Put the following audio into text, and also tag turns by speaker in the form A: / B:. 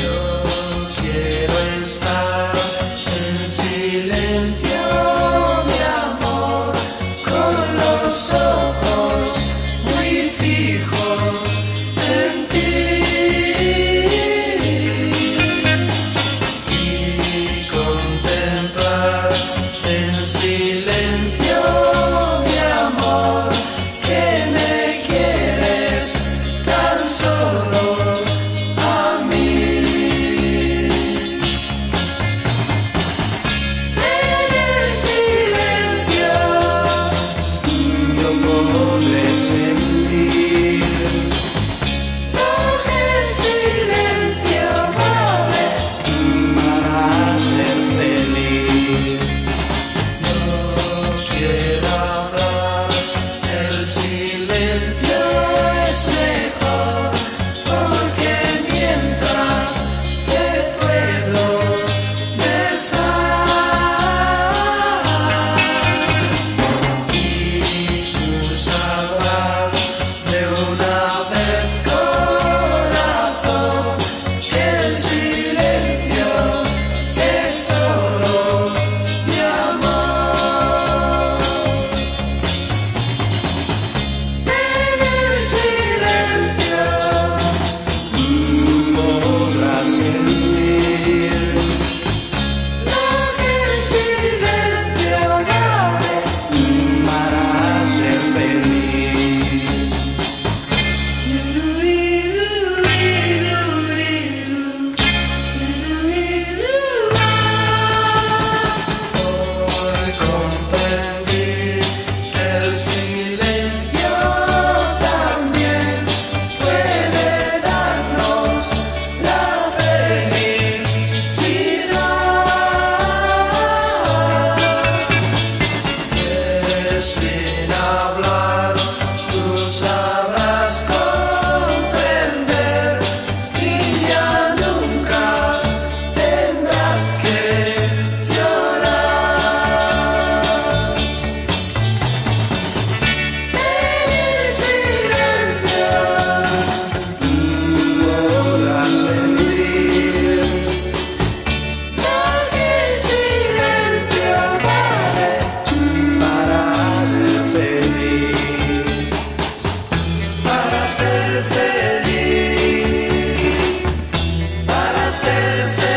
A: Yo quiero estar en silencio, mi amor, con los ojos. she lives. ser feliz, para ser feliz.